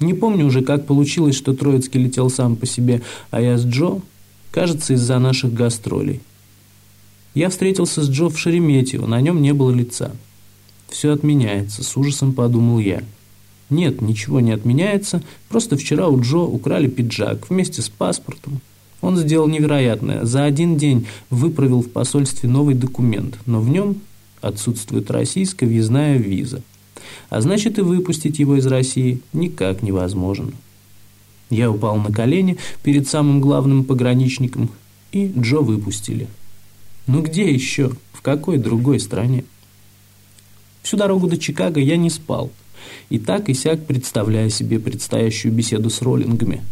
Не помню уже, как получилось, что Троицкий летел сам по себе, а я с Джо, кажется, из-за наших гастролей. Я встретился с Джо в Шереметьево, на нем не было лица. Все отменяется, с ужасом подумал я. Нет, ничего не отменяется, просто вчера у Джо украли пиджак вместе с паспортом. Он сделал невероятное. За один день выправил в посольстве новый документ, но в нем отсутствует российская въездная виза. А значит и выпустить его из России никак невозможно. Я упал на колени перед самым главным пограничником, и Джо выпустили. Ну где еще? В какой другой стране? Всю дорогу до Чикаго я не спал. И так и сяк представляя себе предстоящую беседу с роллингами.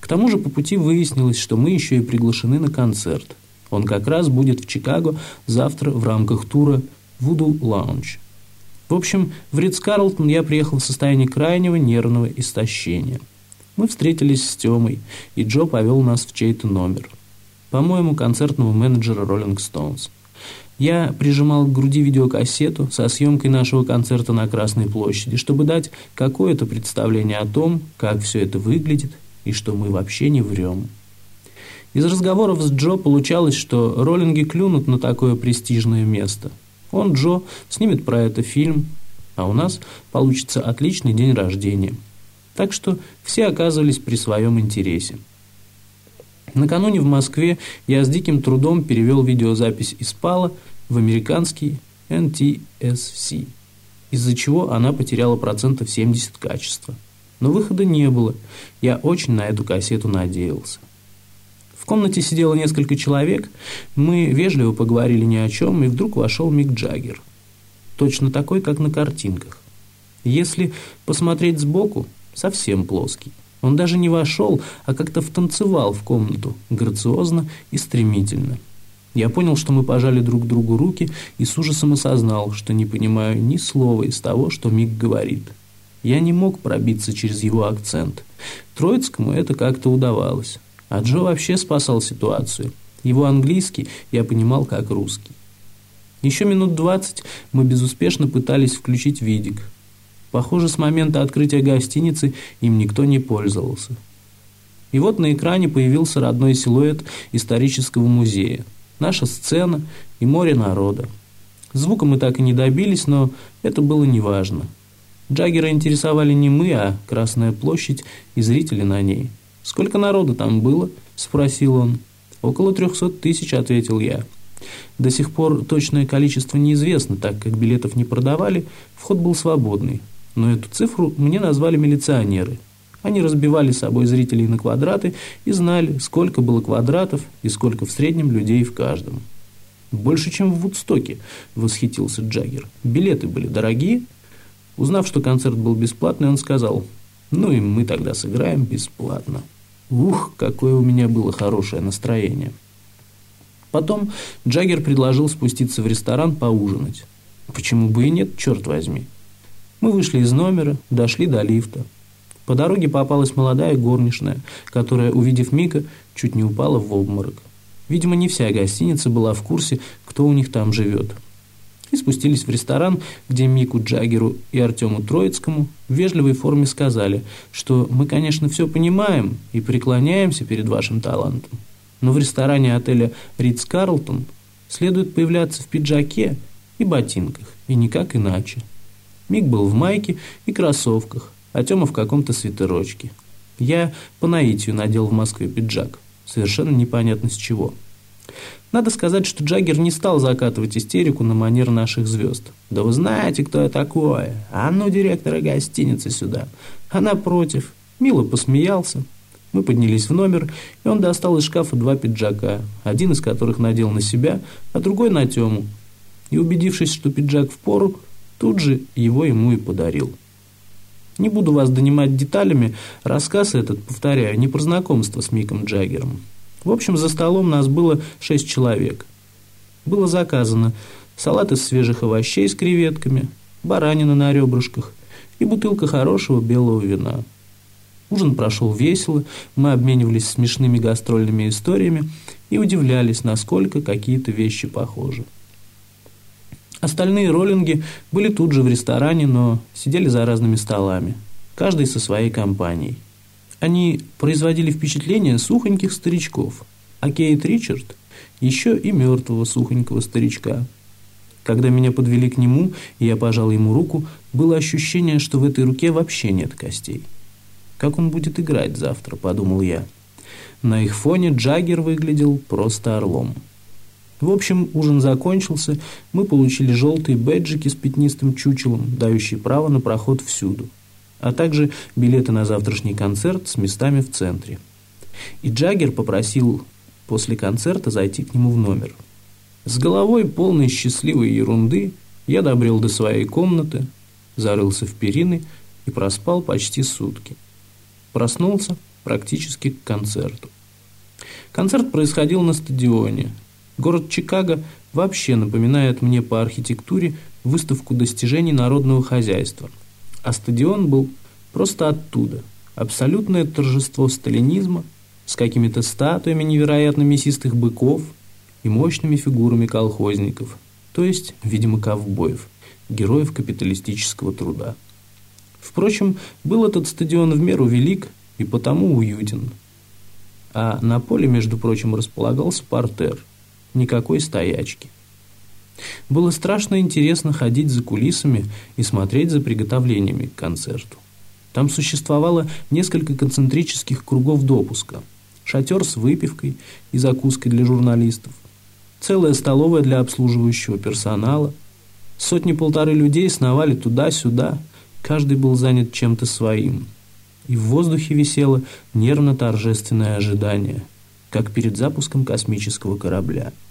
К тому же по пути выяснилось, что мы еще и приглашены на концерт. Он как раз будет в Чикаго завтра в рамках тура «Вуду Лаунж». В общем, в Ридс-Карлтон я приехал в состоянии крайнего нервного истощения. Мы встретились с Тёмой, и Джо повел нас в чей-то номер. По-моему, концертного менеджера «Роллинг Стоунс». Я прижимал к груди видеокассету со съемкой нашего концерта на Красной площади, чтобы дать какое-то представление о том, как все это выглядит и что мы вообще не врем. Из разговоров с Джо получалось, что роллинги клюнут на такое престижное место. Он, Джо, снимет про это фильм, а у нас получится отличный день рождения. Так что все оказывались при своем интересе. Накануне в Москве я с диким трудом перевел видеозапись из ПАЛа в американский NTSC, из-за чего она потеряла процентов 70 качества. Но выхода не было. Я очень на эту кассету надеялся. В комнате сидело несколько человек, мы вежливо поговорили ни о чем, и вдруг вошел Мик Джаггер. Точно такой, как на картинках. Если посмотреть сбоку, совсем плоский. Он даже не вошел, а как-то втанцевал в комнату, грациозно и стремительно. Я понял, что мы пожали друг другу руки и с ужасом осознал, что не понимаю ни слова из того, что Мик говорит. Я не мог пробиться через его акцент. Троицкому это как-то удавалось. А Джо вообще спасал ситуацию. Его английский я понимал как русский. Еще минут двадцать мы безуспешно пытались включить видик. Похоже, с момента открытия гостиницы им никто не пользовался. И вот на экране появился родной силуэт исторического музея. Наша сцена и море народа. Звука мы так и не добились, но это было неважно. Джаггера интересовали не мы, а Красная площадь и зрители на ней. «Сколько народу там было?» – спросил он. «Около трехсот тысяч», – ответил я. До сих пор точное количество неизвестно, так как билетов не продавали, вход был свободный. Но эту цифру мне назвали милиционеры. Они разбивали собой зрителей на квадраты и знали, сколько было квадратов и сколько в среднем людей в каждом. «Больше, чем в Вудстоке», – восхитился Джаггер. «Билеты были дорогие». Узнав, что концерт был бесплатный, он сказал, «Ну и мы тогда сыграем бесплатно». Ух, какое у меня было хорошее настроение. Потом Джаггер предложил спуститься в ресторан поужинать. Почему бы и нет, черт возьми. Мы вышли из номера, дошли до лифта. По дороге попалась молодая горничная, которая, увидев Мика, чуть не упала в обморок. Видимо, не вся гостиница была в курсе, кто у них там живет. Спустились в ресторан, где Мику Джаггеру и Артему Троицкому в вежливой форме сказали, что мы, конечно, все понимаем и преклоняемся перед вашим талантом, но в ресторане отеля «Ридс Карлтон» следует появляться в пиджаке и ботинках, и никак иначе. Мик был в майке и кроссовках, а Тёма в каком-то свитерочке. Я по наитию надел в Москве пиджак. Совершенно непонятно с чего. Надо сказать, что Джаггер не стал закатывать истерику на манер наших звезд. «Да вы знаете, кто я такой? А ну, директора гостиницы сюда!» А напротив, мило посмеялся. Мы поднялись в номер, и он достал из шкафа два пиджака, один из которых надел на себя, а другой на Тему. И убедившись, что пиджак в пору, Тут же его ему и подарил. Не буду вас донимать деталями, рассказ этот, повторяю, не про знакомство с Миком Джаггером. В общем, за столом нас было шесть человек. Было заказано салат из свежих овощей с креветками, баранина на ребрышках и бутылка хорошего белого вина. Ужин прошел весело, мы обменивались смешными гастрольными историями и удивлялись, насколько какие-то вещи похожи. Остальные роллинги были тут же в ресторане, но сидели за разными столами. каждый со своей компанией. Они производили впечатление сухоньких старичков, а Кейт Ричард еще и мертвого сухонького старичка. Когда меня подвели к нему, и я пожал ему руку, было ощущение, что в этой руке вообще нет костей. «Как он будет играть завтра?» – подумал я. На их фоне Джаггер выглядел просто орлом. В общем, ужин закончился, мы получили желтые бэджики с пятнистым чучелом, дающие право на проход всюду, а также билеты на завтрашний концерт с местами в центре. И Джаггер попросил после концерта зайти к нему в номер. С головой полной счастливой ерунды я добрел до своей комнаты, зарылся в перины и проспал почти сутки. Проснулся практически к концерту. Концерт происходил на стадионе. Город Чикаго вообще напоминает мне по архитектуре выставку достижений народного хозяйства. А стадион был просто оттуда. Абсолютное торжество сталинизма – с какими-то статуями невероятно мясистых быков и мощными фигурами колхозников, то есть, видимо, ковбоев, героев капиталистического труда. Впрочем, был этот стадион в меру велик и потому уютен. А на поле, между прочим, располагался портер, никакой стоячки. Было страшно интересно ходить за кулисами и смотреть за приготовлениями к концерту. Там существовало несколько концентрических кругов допуска – шатер с выпивкой и закуской для журналистов, целая столовая для обслуживающего персонала. Сотни-полторы людей сновали туда-сюда, каждый был занят чем-то своим. И в воздухе висело нервно-торжественное ожидание, как перед запуском космического корабля –